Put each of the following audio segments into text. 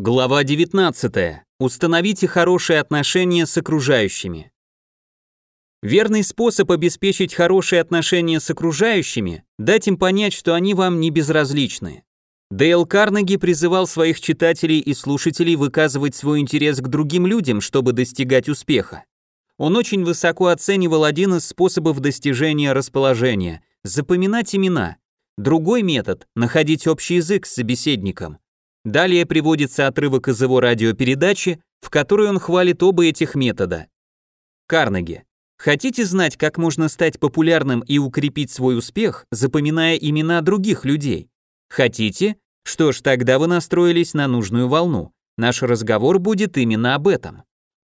Глава 19. Установите хорошие отношения с окружающими. Верный способ обеспечить хорошие отношения с окружающими – дать им понять, что они вам не безразличны. Дейл Карнеги призывал своих читателей и слушателей выказывать свой интерес к другим людям, чтобы достигать успеха. Он очень высоко оценивал один из способов достижения расположения – запоминать имена. Другой метод – находить общий язык с собеседником – Далее приводится отрывок из его радиопередачи, в которой он хвалит оба этих метода. Карнеги. Хотите знать, как можно стать популярным и укрепить свой успех, запоминая имена других людей? Хотите? Что ж, тогда вы настроились на нужную волну. Наш разговор будет именно об этом.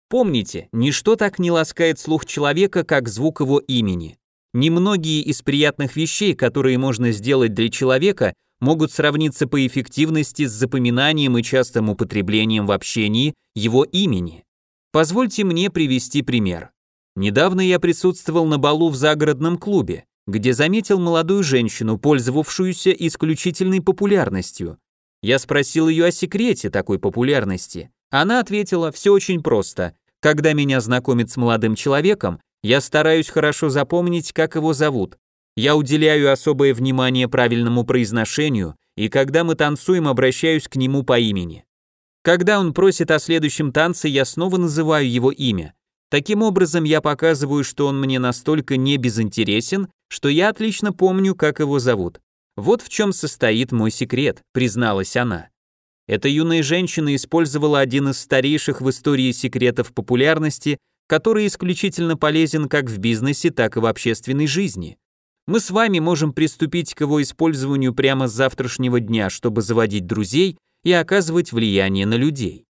Помните, ничто так не ласкает слух человека, как звук его имени. Немногие из приятных вещей, которые можно сделать для человека, могут сравниться по эффективности с запоминанием и частым употреблением в общении его имени. Позвольте мне привести пример. Недавно я присутствовал на балу в загородном клубе, где заметил молодую женщину, пользовавшуюся исключительной популярностью. Я спросил ее о секрете такой популярности. Она ответила, все очень просто. Когда меня знакомят с молодым человеком, я стараюсь хорошо запомнить, как его зовут, я уделяю особое внимание правильному произношению, и когда мы танцуем, обращаюсь к нему по имени. Когда он просит о следующем танце, я снова называю его имя. Таким образом, я показываю, что он мне настолько не безинтересен, что я отлично помню, как его зовут. Вот в чем состоит мой секрет, призналась она. Эта юная женщина использовала один из старейших в истории секретов популярности, который исключительно полезен как в бизнесе, так и в общественной жизни. Мы с вами можем приступить к его использованию прямо с завтрашнего дня, чтобы заводить друзей и оказывать влияние на людей.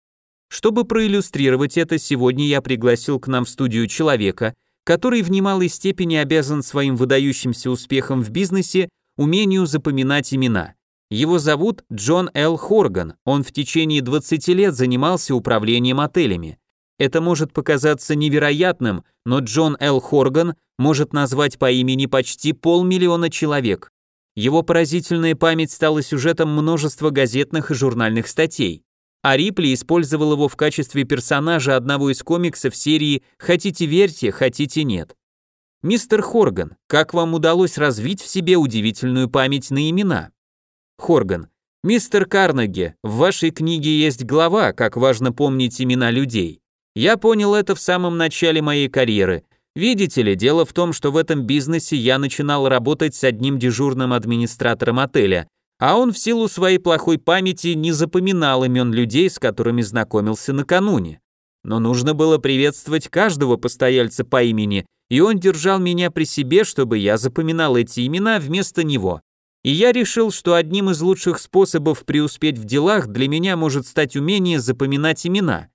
Чтобы проиллюстрировать это, сегодня я пригласил к нам в студию человека, который в немалой степени обязан своим выдающимся успехом в бизнесе умению запоминать имена. Его зовут Джон Л. Хорган, он в течение 20 лет занимался управлением отелями. Это может показаться невероятным, но Джон Л. Хорган может назвать по имени почти полмиллиона человек. Его поразительная память стала сюжетом множества газетных и журнальных статей. А Рипли использовал его в качестве персонажа одного из комиксов серии «Хотите верьте, хотите нет». Мистер Хорган, как вам удалось развить в себе удивительную память на имена? Хорган. Мистер Карнеги, в вашей книге есть глава, как важно помнить имена людей. Я понял это в самом начале моей карьеры. Видите ли, дело в том, что в этом бизнесе я начинал работать с одним дежурным администратором отеля, а он в силу своей плохой памяти не запоминал имен людей, с которыми знакомился накануне. Но нужно было приветствовать каждого постояльца по имени, и он держал меня при себе, чтобы я запоминал эти имена вместо него. И я решил, что одним из лучших способов преуспеть в делах для меня может стать умение запоминать имена.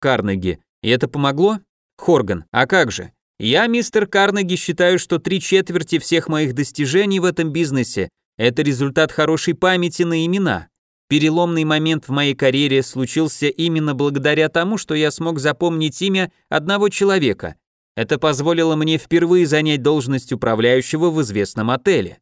Карнеги. И это помогло? Хорган. А как же? Я, мистер Карнеги, считаю, что три четверти всех моих достижений в этом бизнесе – это результат хорошей памяти на имена. Переломный момент в моей карьере случился именно благодаря тому, что я смог запомнить имя одного человека. Это позволило мне впервые занять должность управляющего в известном отеле.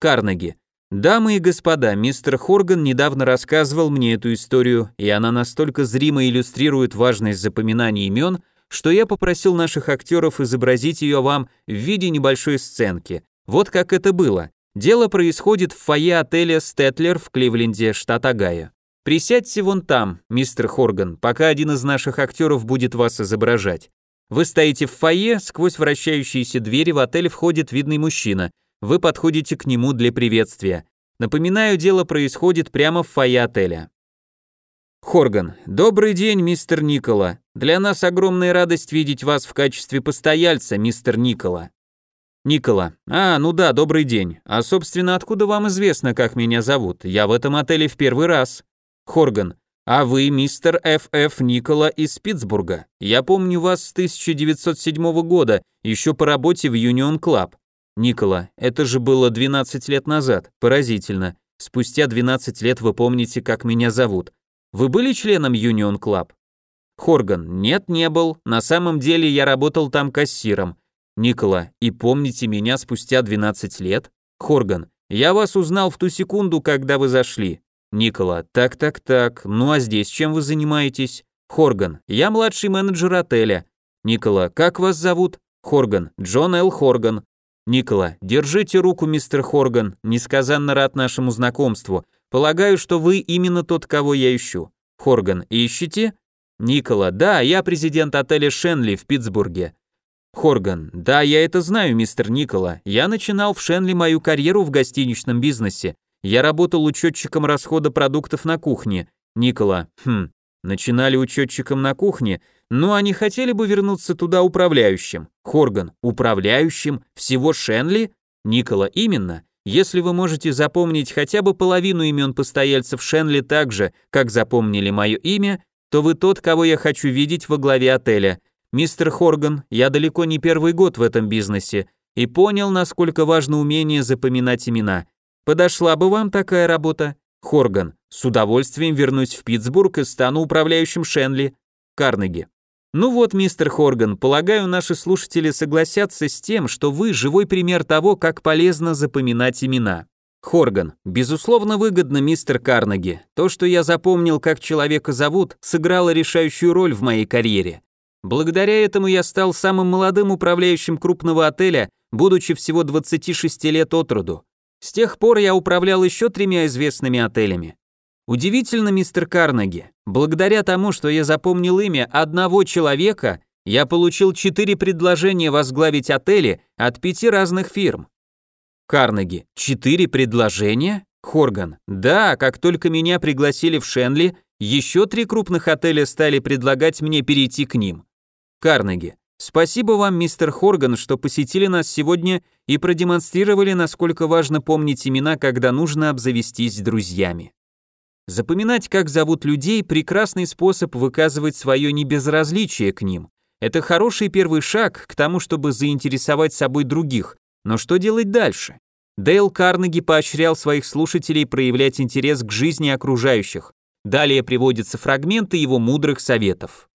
Карнеги. Дамы и господа, мистер Хорган недавно рассказывал мне эту историю, и она настолько зримо иллюстрирует важность запоминания имен, что я попросил наших актеров изобразить ее вам в виде небольшой сценки. Вот как это было. Дело происходит в фойе отеля Стетлер в Кливленде, штат Огайо. Присядьте вон там, мистер Хорган, пока один из наших актеров будет вас изображать. Вы стоите в фойе, сквозь вращающиеся двери в отель входит видный мужчина, вы подходите к нему для приветствия. Напоминаю, дело происходит прямо в фойе отеля. Хорган. Добрый день, мистер Никола. Для нас огромная радость видеть вас в качестве постояльца, мистер Никола. Никола. А, ну да, добрый день. А собственно, откуда вам известно, как меня зовут? Я в этом отеле в первый раз. Хорган. А вы мистер Ф.Ф. Никола из Питтсбурга. Я помню вас с 1907 года, еще по работе в Union Club. Никола, это же было 12 лет назад. Поразительно. Спустя 12 лет вы помните, как меня зовут. Вы были членом Union Club? Хорган, нет, не был. На самом деле я работал там кассиром. Никола, и помните меня спустя 12 лет? Хорган, я вас узнал в ту секунду, когда вы зашли. Никола, так-так-так, ну а здесь чем вы занимаетесь? Хорган, я младший менеджер отеля. Никола, как вас зовут? Хорган, Джон Л. Хорган. Никола, держите руку, мистер Хорган, несказанно рад нашему знакомству. Полагаю, что вы именно тот, кого я ищу. Хорган, ищете? Никола, да, я президент отеля Шенли в Питтсбурге. Хорган, да, я это знаю, мистер Никола. Я начинал в Шенли мою карьеру в гостиничном бизнесе. Я работал учетчиком расхода продуктов на кухне. Никола, хм, начинали учетчиком на кухне, но они хотели бы вернуться туда управляющим. Хорган, управляющим всего Шенли? Никола, именно. Если вы можете запомнить хотя бы половину имен постояльцев Шенли так же, как запомнили мое имя, то вы тот, кого я хочу видеть во главе отеля. Мистер Хорган, я далеко не первый год в этом бизнесе и понял, насколько важно умение запоминать имена. Подошла бы вам такая работа? Хорган, с удовольствием вернусь в Питтсбург и стану управляющим Шенли. Карнеги. Ну вот, мистер Хорган, полагаю, наши слушатели согласятся с тем, что вы живой пример того, как полезно запоминать имена. Хорган, безусловно выгодно, мистер Карнеги. То, что я запомнил, как человека зовут, сыграло решающую роль в моей карьере. Благодаря этому я стал самым молодым управляющим крупного отеля, будучи всего 26 лет от роду. С тех пор я управлял еще тремя известными отелями. Удивительно, мистер Карнеги, благодаря тому, что я запомнил имя одного человека, я получил четыре предложения возглавить отели от пяти разных фирм. Карнеги, четыре предложения? Хорган, да, как только меня пригласили в Шенли, еще три крупных отеля стали предлагать мне перейти к ним. Карнеги, спасибо вам, мистер Хорган, что посетили нас сегодня и продемонстрировали, насколько важно помнить имена, когда нужно обзавестись друзьями. Запоминать, как зовут людей, прекрасный способ выказывать свое небезразличие к ним. Это хороший первый шаг к тому, чтобы заинтересовать собой других. Но что делать дальше? Дейл Карнеги поощрял своих слушателей проявлять интерес к жизни окружающих. Далее приводятся фрагменты его мудрых советов.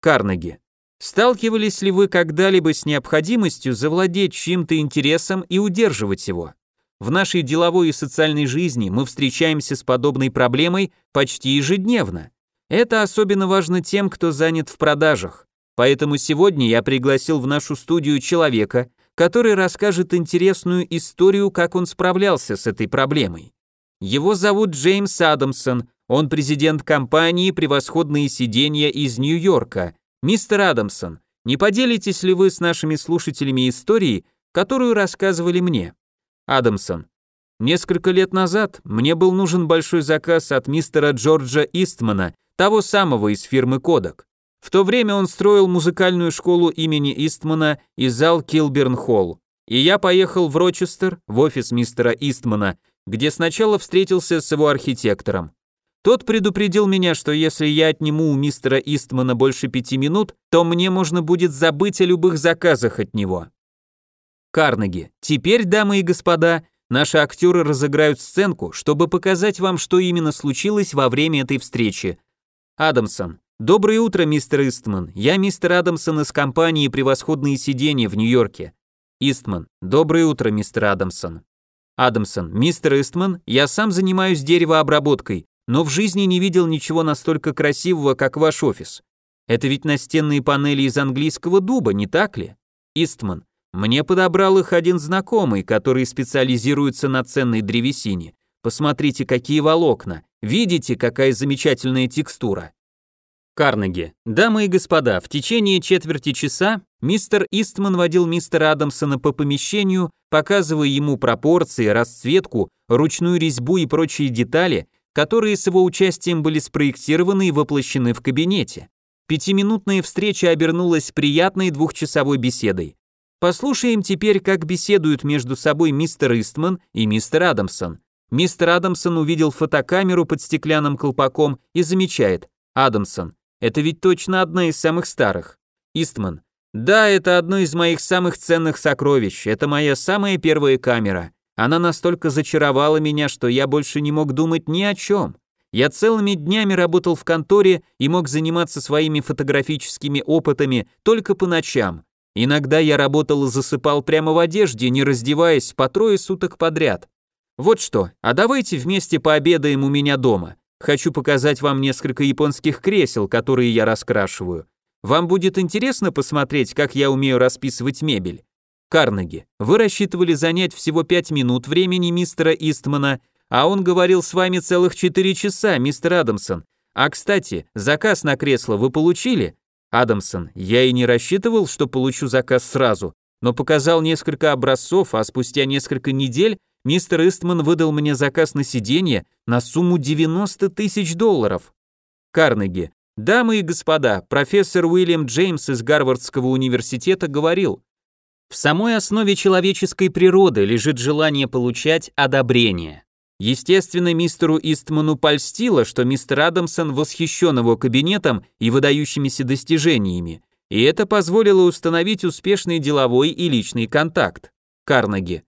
Карнеги. Сталкивались ли вы когда-либо с необходимостью завладеть чьим-то интересом и удерживать его? В нашей деловой и социальной жизни мы встречаемся с подобной проблемой почти ежедневно. Это особенно важно тем, кто занят в продажах. Поэтому сегодня я пригласил в нашу студию человека, который расскажет интересную историю, как он справлялся с этой проблемой. Его зовут Джеймс Адамсон, он президент компании «Превосходные сиденья» из Нью-Йорка. Мистер Адамсон, не поделитесь ли вы с нашими слушателями историей, которую рассказывали мне? Адамсон. Несколько лет назад мне был нужен большой заказ от мистера Джорджа Истмана, того самого из фирмы Кодак. В то время он строил музыкальную школу имени Истмана и зал Килберн Холл. И я поехал в Рочестер, в офис мистера Истмана, где сначала встретился с его архитектором. Тот предупредил меня, что если я отниму у мистера Истмана больше пяти минут, то мне можно будет забыть о любых заказах от него. Карнеги. Теперь, дамы и господа, наши актеры разыграют сценку, чтобы показать вам, что именно случилось во время этой встречи. Адамсон. Доброе утро, мистер Истман. Я мистер Адамсон из компании «Превосходные сиденья» в Нью-Йорке. Истман. Доброе утро, мистер Адамсон. Адамсон. Мистер Истман, я сам занимаюсь деревообработкой, но в жизни не видел ничего настолько красивого, как ваш офис. Это ведь настенные панели из английского дуба, не так ли? Истман. Мне подобрал их один знакомый, который специализируется на ценной древесине. Посмотрите, какие волокна. Видите, какая замечательная текстура. Карнеги. Дамы и господа, в течение четверти часа мистер Истман водил мистера Адамсона по помещению, показывая ему пропорции, расцветку, ручную резьбу и прочие детали, которые с его участием были спроектированы и воплощены в кабинете. Пятиминутная встреча обернулась приятной двухчасовой беседой. Послушаем теперь, как беседуют между собой мистер Истман и мистер Адамсон. Мистер Адамсон увидел фотокамеру под стеклянным колпаком и замечает. Адамсон, это ведь точно одна из самых старых. Истман, да, это одно из моих самых ценных сокровищ. Это моя самая первая камера. Она настолько зачаровала меня, что я больше не мог думать ни о чем. Я целыми днями работал в конторе и мог заниматься своими фотографическими опытами только по ночам. Иногда я работал и засыпал прямо в одежде, не раздеваясь, по трое суток подряд. Вот что, а давайте вместе пообедаем у меня дома. Хочу показать вам несколько японских кресел, которые я раскрашиваю. Вам будет интересно посмотреть, как я умею расписывать мебель? Карнеги, вы рассчитывали занять всего 5 минут времени мистера Истмана, а он говорил с вами целых 4 часа, мистер Адамсон. А кстати, заказ на кресло вы получили? Адамсон, я и не рассчитывал, что получу заказ сразу, но показал несколько образцов, а спустя несколько недель мистер Истман выдал мне заказ на сиденье на сумму 90 тысяч долларов. Карнеги, дамы и господа, профессор Уильям Джеймс из Гарвардского университета говорил, в самой основе человеческой природы лежит желание получать одобрение. Естественно, мистеру Истману польстило, что мистер Адамсон восхищен его кабинетом и выдающимися достижениями, и это позволило установить успешный деловой и личный контакт. Карнеги.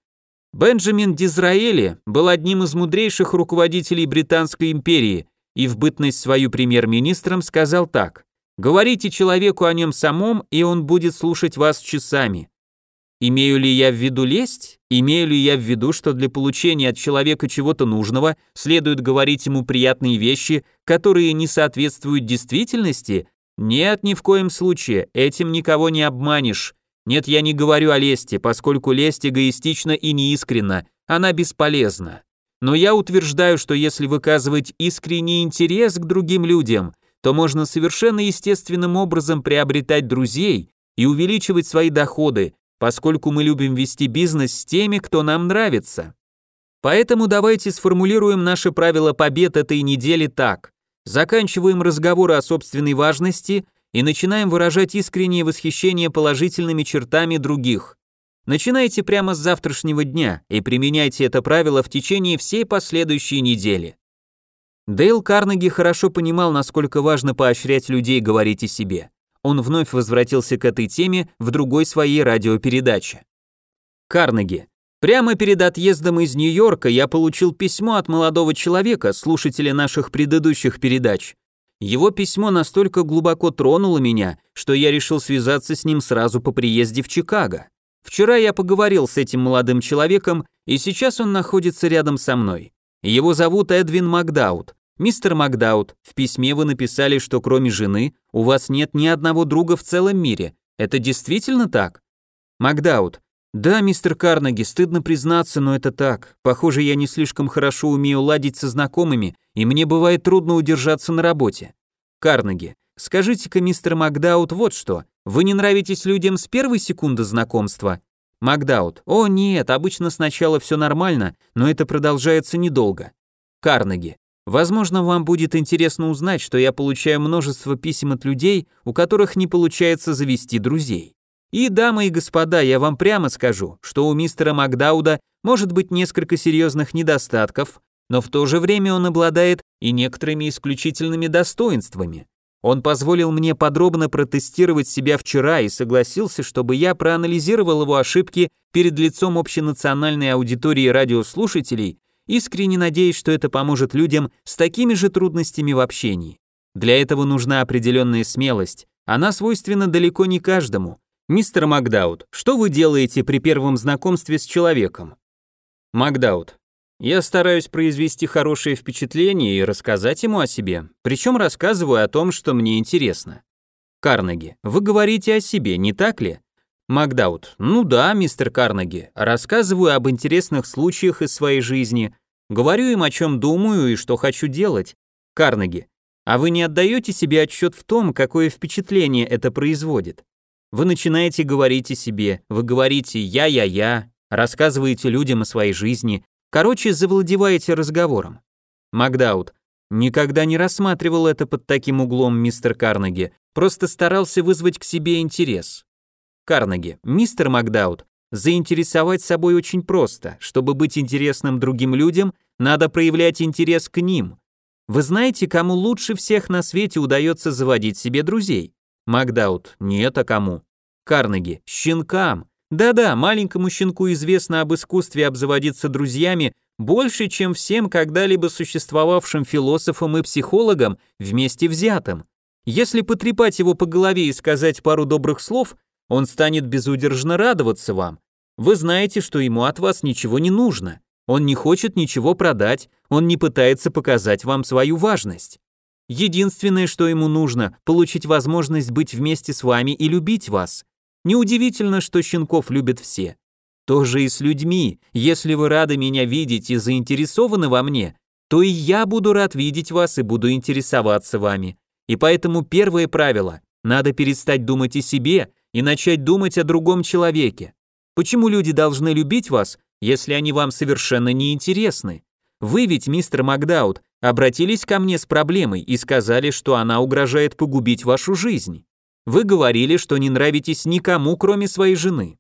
Бенджамин Дизраэли был одним из мудрейших руководителей Британской империи и в бытность свою премьер-министром сказал так «Говорите человеку о нем самом, и он будет слушать вас часами. Имею ли я в виду лесть? Имею ли я в виду, что для получения от человека чего-то нужного следует говорить ему приятные вещи, которые не соответствуют действительности? Нет, ни в коем случае, этим никого не обманешь. Нет, я не говорю о лести, поскольку лесть эгоистична и неискренна, она бесполезна. Но я утверждаю, что если выказывать искренний интерес к другим людям, то можно совершенно естественным образом приобретать друзей и увеличивать свои доходы, поскольку мы любим вести бизнес с теми, кто нам нравится. Поэтому давайте сформулируем наши правила побед этой недели так. Заканчиваем разговоры о собственной важности и начинаем выражать искреннее восхищение положительными чертами других. Начинайте прямо с завтрашнего дня и применяйте это правило в течение всей последующей недели. Дейл Карнеги хорошо понимал, насколько важно поощрять людей говорить о себе он вновь возвратился к этой теме в другой своей радиопередаче. Карнеги. Прямо перед отъездом из Нью-Йорка я получил письмо от молодого человека, слушателя наших предыдущих передач. Его письмо настолько глубоко тронуло меня, что я решил связаться с ним сразу по приезде в Чикаго. Вчера я поговорил с этим молодым человеком, и сейчас он находится рядом со мной. Его зовут Эдвин Макдаут. «Мистер Макдаут, в письме вы написали, что кроме жены у вас нет ни одного друга в целом мире. Это действительно так?» Макдаут. «Да, мистер Карнеги, стыдно признаться, но это так. Похоже, я не слишком хорошо умею ладить со знакомыми, и мне бывает трудно удержаться на работе». Карнеги. «Скажите-ка, мистер Макдаут, вот что. Вы не нравитесь людям с первой секунды знакомства?» Макдаут. «О, нет, обычно сначала все нормально, но это продолжается недолго». Карнеги. Возможно, вам будет интересно узнать, что я получаю множество писем от людей, у которых не получается завести друзей. И, дамы и господа, я вам прямо скажу, что у мистера Макдауда может быть несколько серьезных недостатков, но в то же время он обладает и некоторыми исключительными достоинствами. Он позволил мне подробно протестировать себя вчера и согласился, чтобы я проанализировал его ошибки перед лицом общенациональной аудитории радиослушателей искренне надеясь, что это поможет людям с такими же трудностями в общении. Для этого нужна определенная смелость, она свойственна далеко не каждому. Мистер Макдаут, что вы делаете при первом знакомстве с человеком? Макдаут, я стараюсь произвести хорошее впечатление и рассказать ему о себе, причем рассказываю о том, что мне интересно. Карнеги, вы говорите о себе, не так ли? Макдаут, ну да, мистер Карнеги, рассказываю об интересных случаях из своей жизни, говорю им, о чем думаю и что хочу делать. Карнеги, а вы не отдаете себе отчет в том, какое впечатление это производит? Вы начинаете говорить о себе, вы говорите «я-я-я», рассказываете людям о своей жизни, короче, завладеваете разговором. Макдаут, никогда не рассматривал это под таким углом, мистер Карнеги, просто старался вызвать к себе интерес. Карнеги, мистер Макдаут, заинтересовать собой очень просто. Чтобы быть интересным другим людям, надо проявлять интерес к ним. Вы знаете, кому лучше всех на свете удается заводить себе друзей? Макдаут, нет, а кому? Карнеги, щенкам. Да-да, маленькому щенку известно об искусстве обзаводиться друзьями больше, чем всем когда-либо существовавшим философам и психологам вместе взятым. Если потрепать его по голове и сказать пару добрых слов, он станет безудержно радоваться вам. Вы знаете, что ему от вас ничего не нужно. Он не хочет ничего продать, он не пытается показать вам свою важность. Единственное, что ему нужно, получить возможность быть вместе с вами и любить вас. Неудивительно, что щенков любят все. То же и с людьми. Если вы рады меня видеть и заинтересованы во мне, то и я буду рад видеть вас и буду интересоваться вами. И поэтому первое правило – надо перестать думать о себе и начать думать о другом человеке. Почему люди должны любить вас, если они вам совершенно не интересны? Вы ведь, мистер Макдаут, обратились ко мне с проблемой и сказали, что она угрожает погубить вашу жизнь. Вы говорили, что не нравитесь никому, кроме своей жены.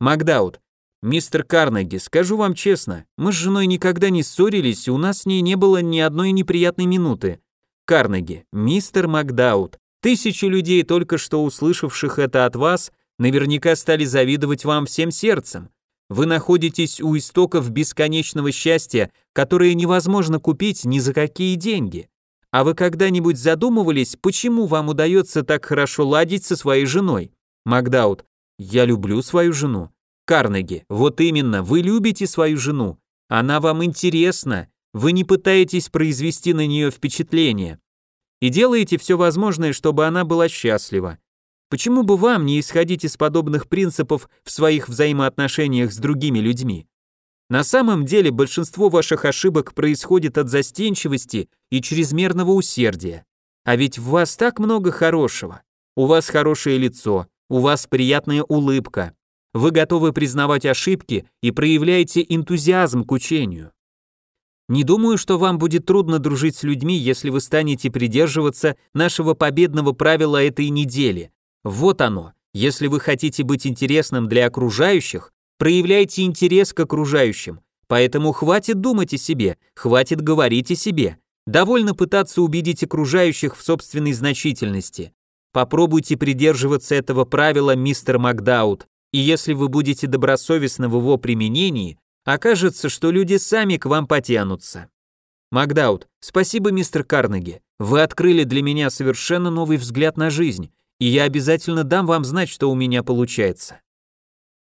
Макдаут, мистер Карнеги, скажу вам честно, мы с женой никогда не ссорились, и у нас с ней не было ни одной неприятной минуты. Карнеги, мистер Макдаут, тысячи людей, только что услышавших это от вас, наверняка стали завидовать вам всем сердцем. Вы находитесь у истоков бесконечного счастья, которое невозможно купить ни за какие деньги. А вы когда-нибудь задумывались, почему вам удается так хорошо ладить со своей женой? Макдаут, я люблю свою жену. Карнеги, вот именно, вы любите свою жену. Она вам интересна. Вы не пытаетесь произвести на нее впечатление. И делаете все возможное, чтобы она была счастлива. Почему бы вам не исходить из подобных принципов в своих взаимоотношениях с другими людьми? На самом деле большинство ваших ошибок происходит от застенчивости и чрезмерного усердия. А ведь в вас так много хорошего. У вас хорошее лицо, у вас приятная улыбка. Вы готовы признавать ошибки и проявляете энтузиазм к учению. Не думаю, что вам будет трудно дружить с людьми, если вы станете придерживаться нашего победного правила этой недели вот оно. Если вы хотите быть интересным для окружающих, проявляйте интерес к окружающим. Поэтому хватит думать о себе, хватит говорить о себе. Довольно пытаться убедить окружающих в собственной значительности. Попробуйте придерживаться этого правила, мистер Макдаут, и если вы будете добросовестны в его применении, окажется, что люди сами к вам потянутся. Макдаут, спасибо, мистер Карнеги. Вы открыли для меня совершенно новый взгляд на жизнь и я обязательно дам вам знать, что у меня получается.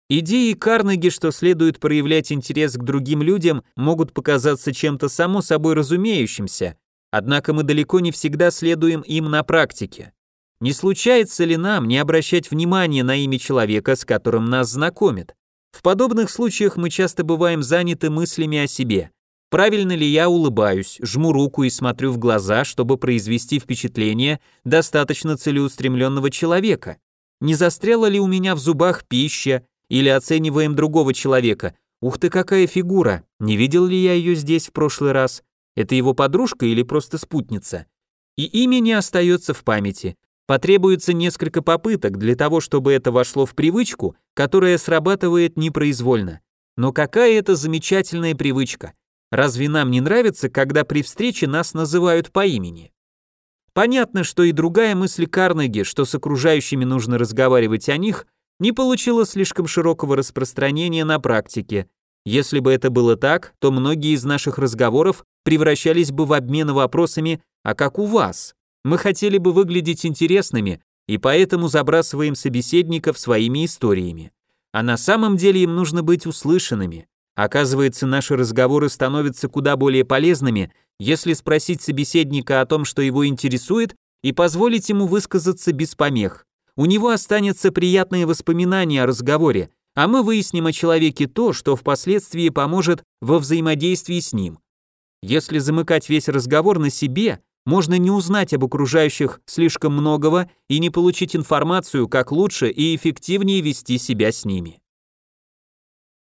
Идеи Карнеги, что следует проявлять интерес к другим людям, могут показаться чем-то само собой разумеющимся, однако мы далеко не всегда следуем им на практике. Не случается ли нам не обращать внимания на имя человека, с которым нас знакомят? В подобных случаях мы часто бываем заняты мыслями о себе. Правильно ли я улыбаюсь, жму руку и смотрю в глаза, чтобы произвести впечатление достаточно целеустремленного человека? Не застряла ли у меня в зубах пища? Или оцениваем другого человека? Ух ты, какая фигура! Не видел ли я ее здесь в прошлый раз? Это его подружка или просто спутница? И имя не остается в памяти. Потребуется несколько попыток для того, чтобы это вошло в привычку, которая срабатывает непроизвольно. Но какая это замечательная привычка! Разве нам не нравится, когда при встрече нас называют по имени? Понятно, что и другая мысль Карнеги, что с окружающими нужно разговаривать о них, не получила слишком широкого распространения на практике. Если бы это было так, то многие из наших разговоров превращались бы в обмен вопросами «А как у вас?». Мы хотели бы выглядеть интересными, и поэтому забрасываем собеседников своими историями. А на самом деле им нужно быть услышанными. Оказывается, наши разговоры становятся куда более полезными, если спросить собеседника о том, что его интересует, и позволить ему высказаться без помех. У него останется приятное воспоминание о разговоре, а мы выясним о человеке то, что впоследствии поможет во взаимодействии с ним. Если замыкать весь разговор на себе, можно не узнать об окружающих слишком многого и не получить информацию, как лучше и эффективнее вести себя с ними.